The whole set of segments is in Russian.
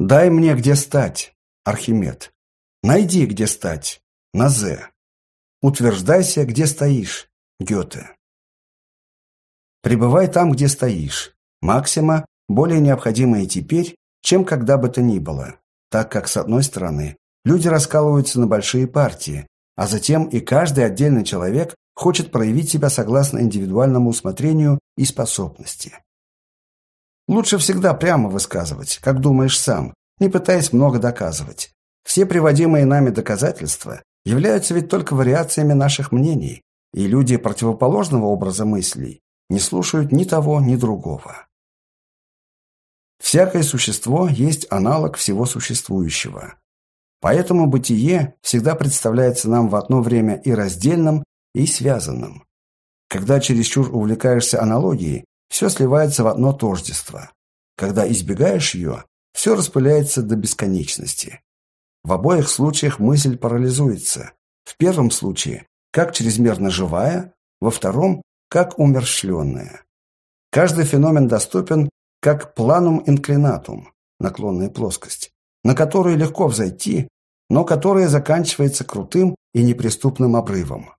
Дай мне где стать, Архимед. Найди, где стать, Назе. Утверждайся, где стоишь, Гёте. Пребывай там, где стоишь. Максима более необходимая теперь, чем когда бы то ни было, так как, с одной стороны, люди раскалываются на большие партии, а затем и каждый отдельный человек хочет проявить себя согласно индивидуальному усмотрению и способности. Лучше всегда прямо высказывать, как думаешь сам, не пытаясь много доказывать. Все приводимые нами доказательства являются ведь только вариациями наших мнений, и люди противоположного образа мыслей не слушают ни того, ни другого. Всякое существо есть аналог всего существующего. Поэтому бытие всегда представляется нам в одно время и раздельным, и связанным. Когда чересчур увлекаешься аналогией, все сливается в одно тождество. Когда избегаешь ее, все распыляется до бесконечности. В обоих случаях мысль парализуется. В первом случае, как чрезмерно живая, во втором, как умерщвленная. Каждый феномен доступен как планум инклинатум, наклонная плоскость, на которую легко взойти, но которая заканчивается крутым и неприступным обрывом.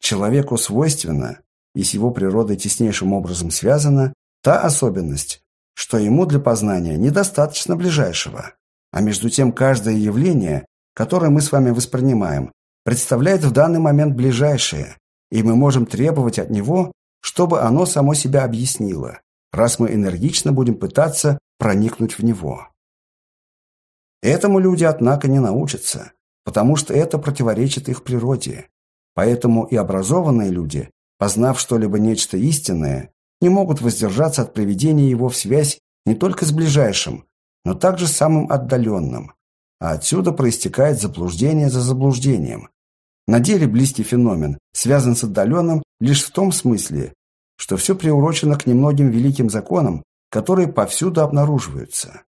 Человеку свойственно и с его природой теснейшим образом связана та особенность, что ему для познания недостаточно ближайшего, а между тем каждое явление, которое мы с вами воспринимаем, представляет в данный момент ближайшее, и мы можем требовать от него, чтобы оно само себя объяснило, раз мы энергично будем пытаться проникнуть в него. Этому люди, однако, не научатся, потому что это противоречит их природе. Поэтому и образованные люди познав что-либо нечто истинное, не могут воздержаться от приведения его в связь не только с ближайшим, но также с самым отдаленным. А отсюда проистекает заблуждение за заблуждением. На деле близкий феномен связан с отдаленным лишь в том смысле, что все приурочено к немногим великим законам, которые повсюду обнаруживаются.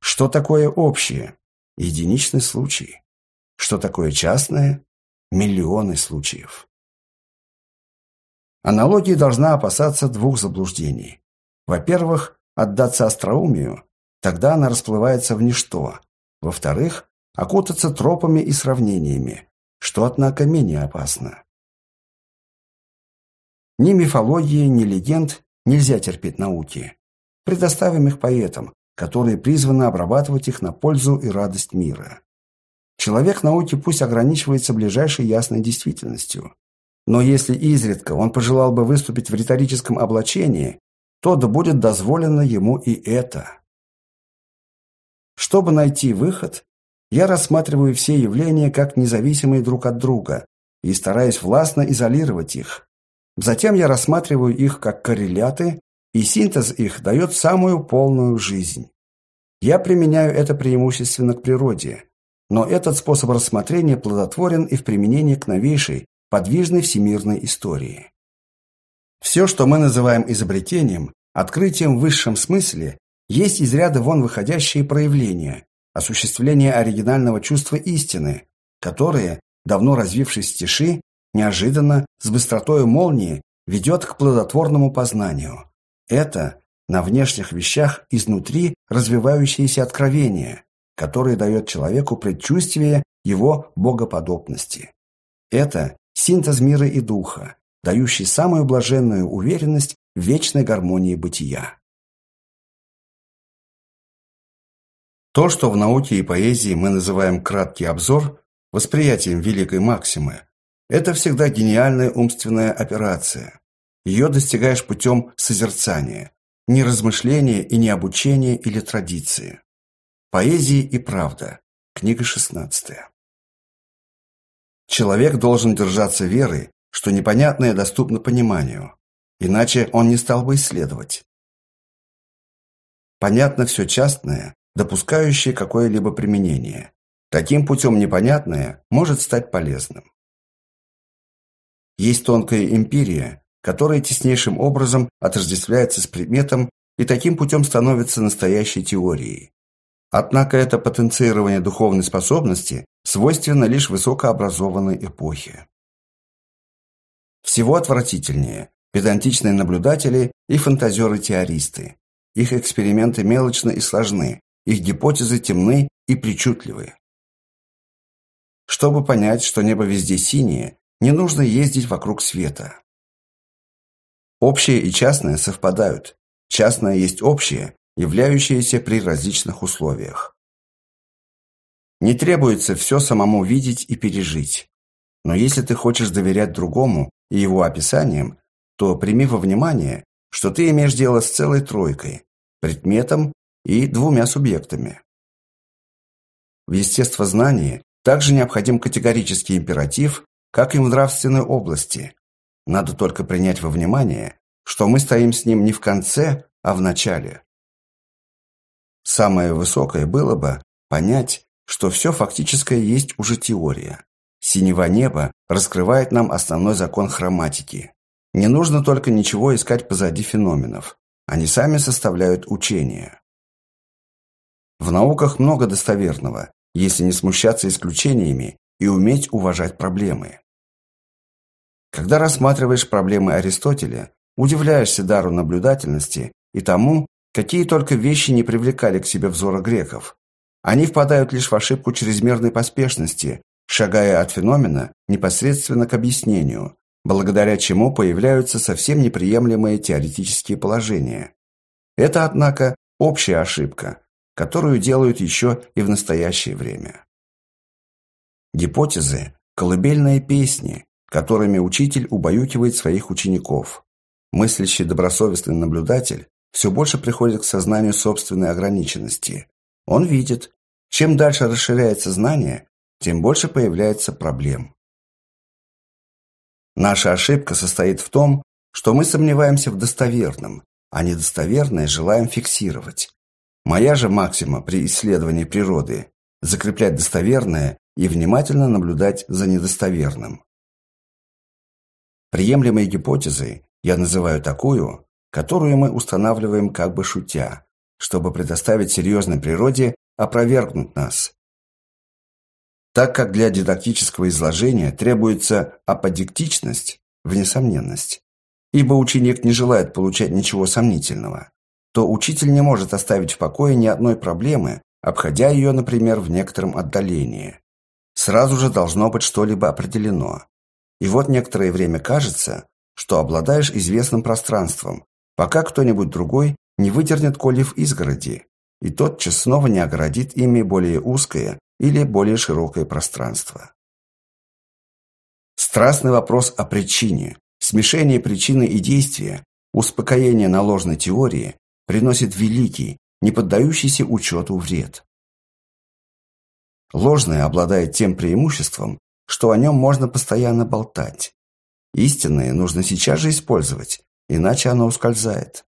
Что такое общее? Единичный случай. Что такое частное? Миллионы случаев. Аналогия должна опасаться двух заблуждений. Во-первых, отдаться остроумию, тогда она расплывается в ничто. Во-вторых, окутаться тропами и сравнениями, что, однако, менее опасно. Ни мифологии, ни легенд нельзя терпеть науки. Предоставим их поэтам, которые призваны обрабатывать их на пользу и радость мира. Человек науки пусть ограничивается ближайшей ясной действительностью. Но если изредка он пожелал бы выступить в риторическом облачении, то да будет дозволено ему и это. Чтобы найти выход, я рассматриваю все явления как независимые друг от друга и стараюсь властно изолировать их. Затем я рассматриваю их как корреляты, и синтез их дает самую полную жизнь. Я применяю это преимущественно к природе, но этот способ рассмотрения плодотворен и в применении к новейшей, подвижной всемирной истории. Все, что мы называем изобретением, открытием в высшем смысле, есть из ряда вон выходящие проявления, осуществление оригинального чувства истины, которые, давно развившись в тиши, неожиданно, с быстротой молнии, ведет к плодотворному познанию. Это на внешних вещах изнутри развивающееся откровение, которое дает человеку предчувствие его богоподобности. Это синтез мира и духа, дающий самую блаженную уверенность в вечной гармонии бытия. То, что в науке и поэзии мы называем краткий обзор, восприятием великой максимы, это всегда гениальная умственная операция. Ее достигаешь путем созерцания, не размышления и не обучения или традиции. Поэзия и правда. Книга шестнадцатая. Человек должен держаться веры, что непонятное доступно пониманию, иначе он не стал бы исследовать. Понятно все частное, допускающее какое-либо применение. Таким путем непонятное может стать полезным. Есть тонкая эмпирия, которая теснейшим образом отождествляется с предметом и таким путем становится настоящей теорией. Однако это потенцирование духовной способности свойственно лишь высокообразованной эпохе. Всего отвратительнее педантичные наблюдатели и фантазеры-теористы. их эксперименты мелочны и сложны, их гипотезы темны и причудливы. Чтобы понять, что небо везде синее, не нужно ездить вокруг света. Общее и частное совпадают. Частное есть общее, являющееся при различных условиях. Не требуется все самому видеть и пережить. Но если ты хочешь доверять другому и его описаниям, то прими во внимание, что ты имеешь дело с целой тройкой, предметом и двумя субъектами. В естествознании также необходим категорический императив, как и в нравственной области. Надо только принять во внимание, что мы стоим с ним не в конце, а в начале. Самое высокое было бы понять, что все фактическое есть уже теория. Синего неба раскрывает нам основной закон хроматики. Не нужно только ничего искать позади феноменов. Они сами составляют учение. В науках много достоверного, если не смущаться исключениями и уметь уважать проблемы. Когда рассматриваешь проблемы Аристотеля, удивляешься дару наблюдательности и тому, какие только вещи не привлекали к себе взора греков. Они впадают лишь в ошибку чрезмерной поспешности, шагая от феномена непосредственно к объяснению, благодаря чему появляются совсем неприемлемые теоретические положения. Это, однако, общая ошибка, которую делают еще и в настоящее время. Гипотезы – колыбельные песни, которыми учитель убаюкивает своих учеников. Мыслящий добросовестный наблюдатель все больше приходит к сознанию собственной ограниченности. Он видит, чем дальше расширяется знание, тем больше появляется проблем. Наша ошибка состоит в том, что мы сомневаемся в достоверном, а недостоверное желаем фиксировать. Моя же максима при исследовании природы – закреплять достоверное и внимательно наблюдать за недостоверным. Приемлемой гипотезой я называю такую, которую мы устанавливаем как бы шутя, чтобы предоставить серьезной природе опровергнуть нас. Так как для дидактического изложения требуется аподиктичность, внесомненность, ибо ученик не желает получать ничего сомнительного то учитель не может оставить в покое ни одной проблемы, обходя ее, например, в некотором отдалении. Сразу же должно быть что-либо определено. И вот некоторое время кажется, что обладаешь известным пространством, пока кто-нибудь другой не выдернет колев изгороди, и тотчас снова не огородит ими более узкое или более широкое пространство. Страстный вопрос о причине, смешение причины и действия, успокоение на ложной теории приносит великий, не поддающийся учету вред. Ложное обладает тем преимуществом, что о нем можно постоянно болтать. Истинное нужно сейчас же использовать, иначе оно ускользает.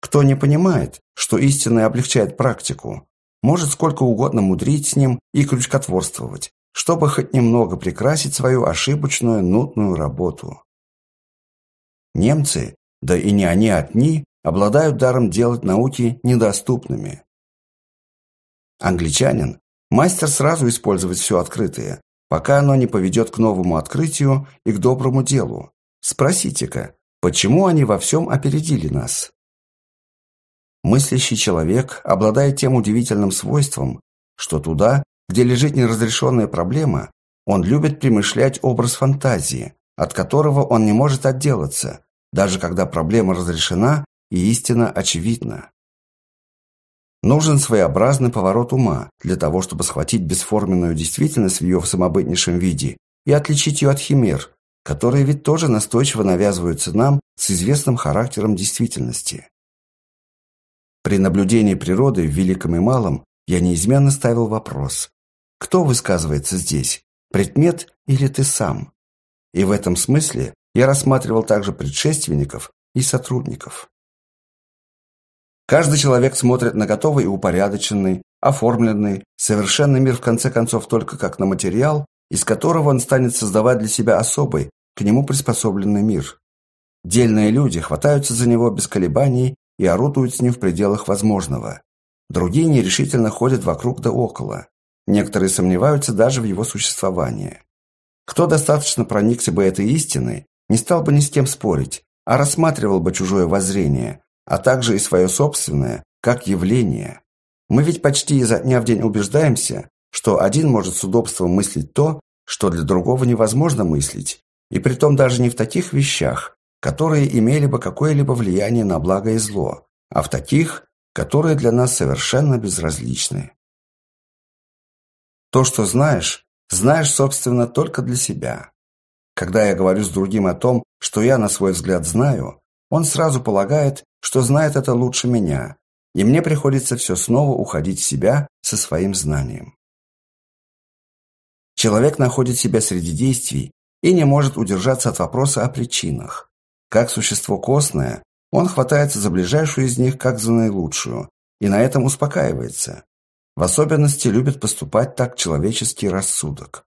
Кто не понимает, что истинное облегчает практику, может сколько угодно мудрить с ним и крючкотворствовать, чтобы хоть немного прикрасить свою ошибочную, нудную работу. Немцы да и не они одни, обладают даром делать науки недоступными. Англичанин – мастер сразу использовать все открытое, пока оно не поведет к новому открытию и к доброму делу. Спросите-ка, почему они во всем опередили нас? Мыслящий человек обладает тем удивительным свойством, что туда, где лежит неразрешенная проблема, он любит примышлять образ фантазии, от которого он не может отделаться, даже когда проблема разрешена и истина очевидна. Нужен своеобразный поворот ума для того, чтобы схватить бесформенную действительность в ее самобытнейшем виде и отличить ее от химер, которые ведь тоже настойчиво навязываются нам с известным характером действительности. При наблюдении природы в великом и малом я неизменно ставил вопрос, кто высказывается здесь, предмет или ты сам? И в этом смысле я рассматривал также предшественников и сотрудников. Каждый человек смотрит на готовый и упорядоченный, оформленный, совершенный мир в конце концов только как на материал, из которого он станет создавать для себя особый, к нему приспособленный мир. Дельные люди хватаются за него без колебаний и орудуют с ним в пределах возможного. Другие нерешительно ходят вокруг да около. Некоторые сомневаются даже в его существовании. Кто достаточно проникся бы этой истиной, не стал бы ни с кем спорить, а рассматривал бы чужое воззрение, а также и свое собственное, как явление. Мы ведь почти изо дня в день убеждаемся, что один может с удобством мыслить то, что для другого невозможно мыслить, и притом даже не в таких вещах, которые имели бы какое-либо влияние на благо и зло, а в таких, которые для нас совершенно безразличны. То, что знаешь, знаешь, собственно, только для себя. Когда я говорю с другим о том, что я на свой взгляд знаю, он сразу полагает, что знает это лучше меня, и мне приходится все снова уходить в себя со своим знанием. Человек находит себя среди действий и не может удержаться от вопроса о причинах. Как существо костное, он хватается за ближайшую из них как за наилучшую, и на этом успокаивается. В особенности любит поступать так человеческий рассудок.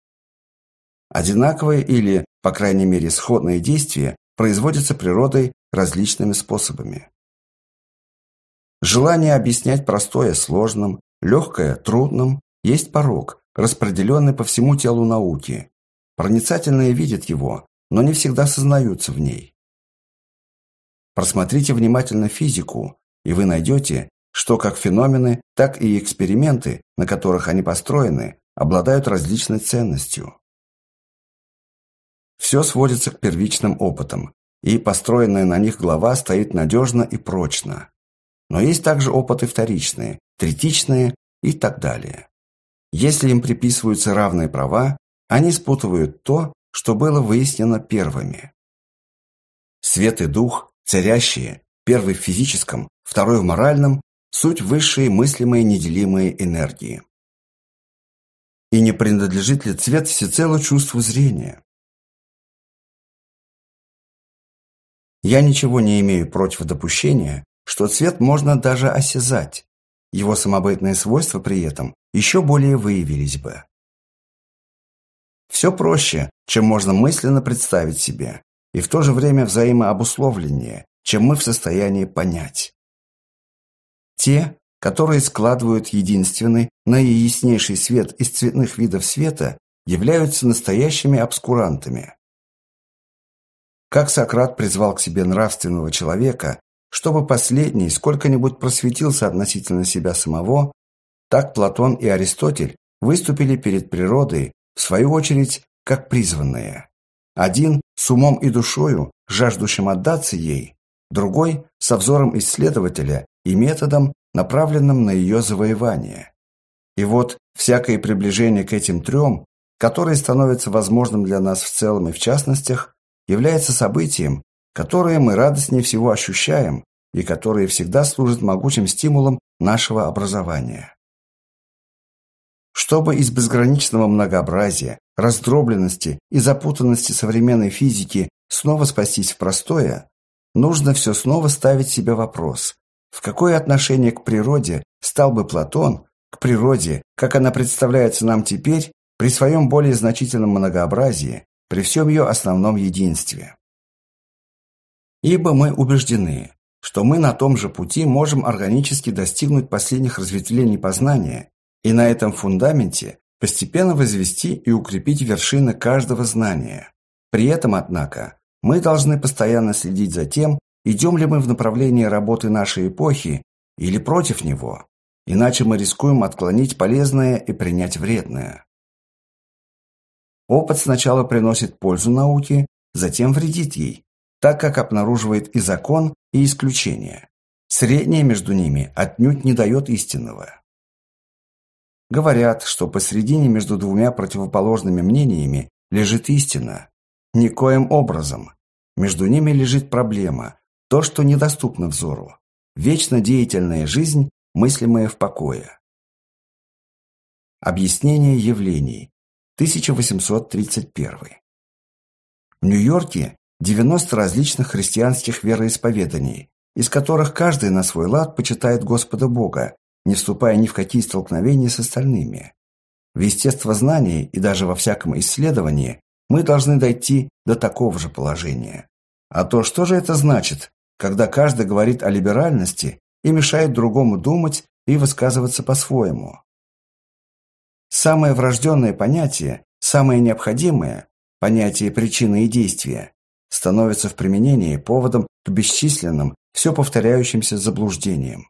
Одинаковые или, по крайней мере, сходные действия производятся природой различными способами. Желание объяснять простое сложным, легкое трудным есть порог, распределенный по всему телу науки. Проницательные видят его, но не всегда сознаются в ней. Просмотрите внимательно физику, и вы найдете, что как феномены, так и эксперименты, на которых они построены, обладают различной ценностью. Все сводится к первичным опытам, и построенная на них глава стоит надежно и прочно. Но есть также опыты вторичные, третичные и так далее. Если им приписываются равные права, они спутывают то, что было выяснено первыми. Свет и дух, царящие, первый в физическом, второй в моральном, суть высшие мыслимые неделимые энергии. И не принадлежит ли цвет всецело чувству зрения? Я ничего не имею против допущения, что цвет можно даже осязать. Его самобытные свойства при этом еще более выявились бы. Все проще, чем можно мысленно представить себе, и в то же время взаимообусловленнее, чем мы в состоянии понять. Те, которые складывают единственный, наияснейший свет из цветных видов света, являются настоящими обскурантами. Как Сократ призвал к себе нравственного человека, чтобы последний сколько-нибудь просветился относительно себя самого, так Платон и Аристотель выступили перед природой, в свою очередь, как призванные. Один с умом и душою, жаждущим отдаться ей, другой со взором исследователя и методом, направленным на ее завоевание. И вот всякое приближение к этим трем, которое становится возможным для нас в целом и в частностях, является событием, которые мы радостнее всего ощущаем и которые всегда служат могучим стимулом нашего образования. Чтобы из безграничного многообразия, раздробленности и запутанности современной физики снова спастись в простое, нужно все снова ставить себе вопрос, в какое отношение к природе стал бы Платон, к природе, как она представляется нам теперь, при своем более значительном многообразии, при всем ее основном единстве. Ибо мы убеждены, что мы на том же пути можем органически достигнуть последних разветвлений познания и на этом фундаменте постепенно возвести и укрепить вершины каждого знания. При этом, однако, мы должны постоянно следить за тем, идем ли мы в направлении работы нашей эпохи или против него, иначе мы рискуем отклонить полезное и принять вредное. Опыт сначала приносит пользу науке, затем вредит ей, так как обнаруживает и закон, и исключение. Среднее между ними отнюдь не дает истинного. Говорят, что посредине между двумя противоположными мнениями лежит истина. Никоим образом. Между ними лежит проблема, то, что недоступно взору. Вечно деятельная жизнь, мыслимая в покое. Объяснение явлений. 1831. В Нью-Йорке 90 различных христианских вероисповеданий, из которых каждый на свой лад почитает Господа Бога, не вступая ни в какие столкновения с остальными. В естествознании и даже во всяком исследовании мы должны дойти до такого же положения. А то что же это значит, когда каждый говорит о либеральности и мешает другому думать и высказываться по-своему? Самое врожденное понятие, самое необходимое – понятие причины и действия становится в применении поводом к бесчисленным все повторяющимся заблуждением.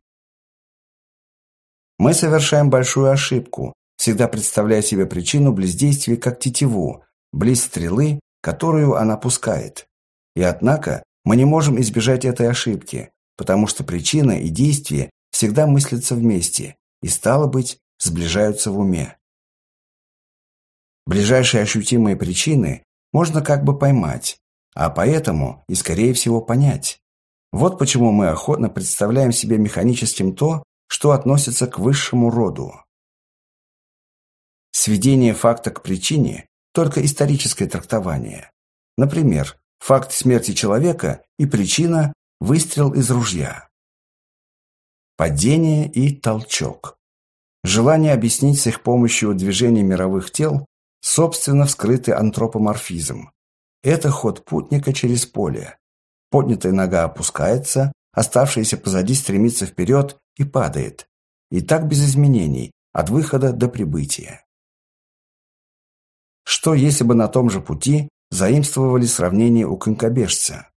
Мы совершаем большую ошибку, всегда представляя себе причину близ действия как тетиву, близ стрелы, которую она пускает. И однако мы не можем избежать этой ошибки, потому что причина и действие всегда мыслятся вместе и, стало быть, сближаются в уме. Ближайшие ощутимые причины можно как бы поймать, а поэтому и, скорее всего, понять. Вот почему мы охотно представляем себе механическим то, что относится к высшему роду. Сведение факта к причине – только историческое трактование. Например, факт смерти человека и причина – выстрел из ружья. Падение и толчок. Желание объяснить с их помощью движение мировых тел – собственно вскрытый антропоморфизм. Это ход путника через поле. Поднятая нога опускается, оставшаяся позади стремится вперед и падает. И так без изменений, от выхода до прибытия. Что если бы на том же пути заимствовали сравнение у конькобежца?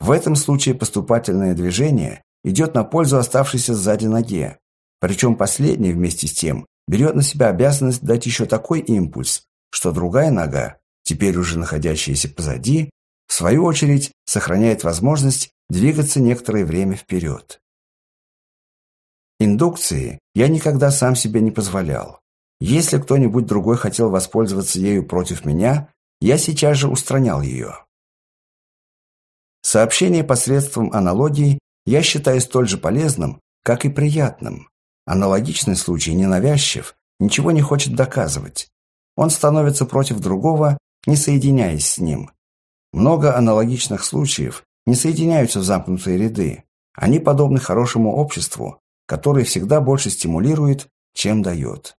В этом случае поступательное движение идет на пользу оставшейся сзади ноге. Причем последний вместе с тем берет на себя обязанность дать еще такой импульс, что другая нога, теперь уже находящаяся позади, в свою очередь сохраняет возможность двигаться некоторое время вперед. Индукции я никогда сам себе не позволял. Если кто-нибудь другой хотел воспользоваться ею против меня, я сейчас же устранял ее. Сообщение посредством аналогии я считаю столь же полезным, как и приятным. Аналогичный случай ненавязчив, ничего не хочет доказывать. Он становится против другого, не соединяясь с ним. Много аналогичных случаев не соединяются в замкнутые ряды. Они подобны хорошему обществу, которое всегда больше стимулирует, чем дает.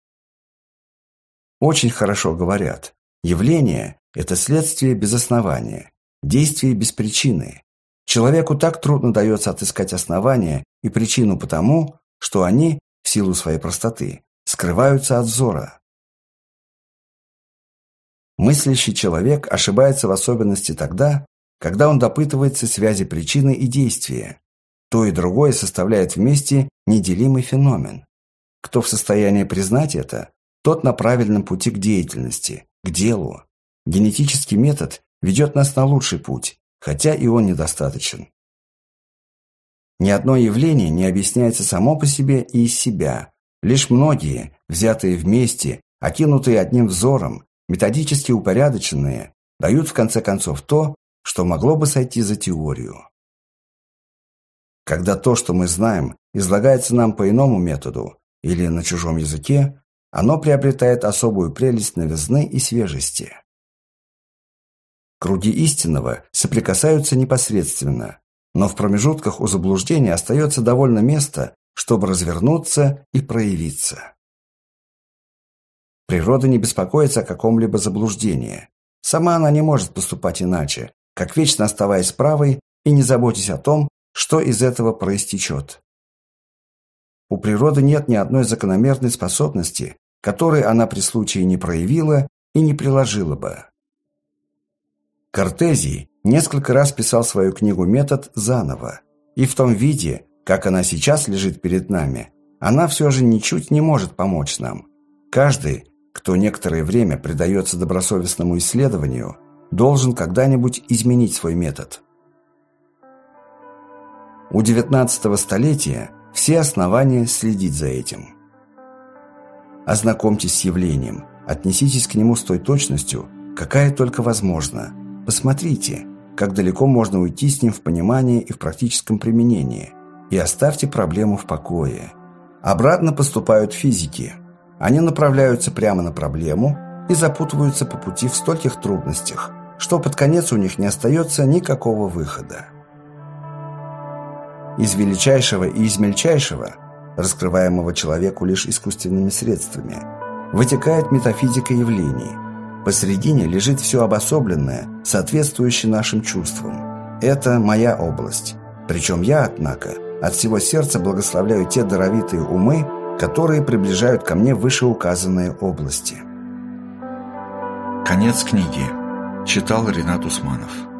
Очень хорошо говорят. Явление – это следствие без основания, действие без причины. Человеку так трудно дается отыскать основания и причину потому, что они, в силу своей простоты, скрываются от взора. Мыслящий человек ошибается в особенности тогда, когда он допытывается связи причины и действия. То и другое составляет вместе неделимый феномен. Кто в состоянии признать это, тот на правильном пути к деятельности, к делу. Генетический метод ведет нас на лучший путь, хотя и он недостаточен. Ни одно явление не объясняется само по себе и из себя. Лишь многие, взятые вместе, окинутые одним взором, методически упорядоченные, дают в конце концов то, что могло бы сойти за теорию. Когда то, что мы знаем, излагается нам по иному методу или на чужом языке, оно приобретает особую прелесть новизны и свежести. Круги истинного соприкасаются непосредственно, но в промежутках у заблуждения остается довольно места, чтобы развернуться и проявиться. Природа не беспокоится о каком-либо заблуждении. Сама она не может поступать иначе, как вечно оставаясь правой и не заботясь о том, что из этого проистечет. У природы нет ни одной закономерной способности, которой она при случае не проявила и не приложила бы. Кортезий несколько раз писал свою книгу «Метод» заново, и в том виде, как она сейчас лежит перед нами, она все же ничуть не может помочь нам. Каждый, кто некоторое время предается добросовестному исследованию, должен когда-нибудь изменить свой метод. У XIX столетия все основания следить за этим. Ознакомьтесь с явлением, отнеситесь к нему с той точностью, какая только возможна. Посмотрите, как далеко можно уйти с ним в понимании и в практическом применении, и оставьте проблему в покое. Обратно поступают физики – они направляются прямо на проблему и запутываются по пути в стольких трудностях, что под конец у них не остается никакого выхода. Из величайшего и из мельчайшего, раскрываемого человеку лишь искусственными средствами, вытекает метафизика явлений. Посередине лежит все обособленное, соответствующее нашим чувствам. Это моя область. Причем я, однако, от всего сердца благословляю те даровитые умы, которые приближают ко мне вышеуказанные области. Конец книги. Читал Ренат Усманов.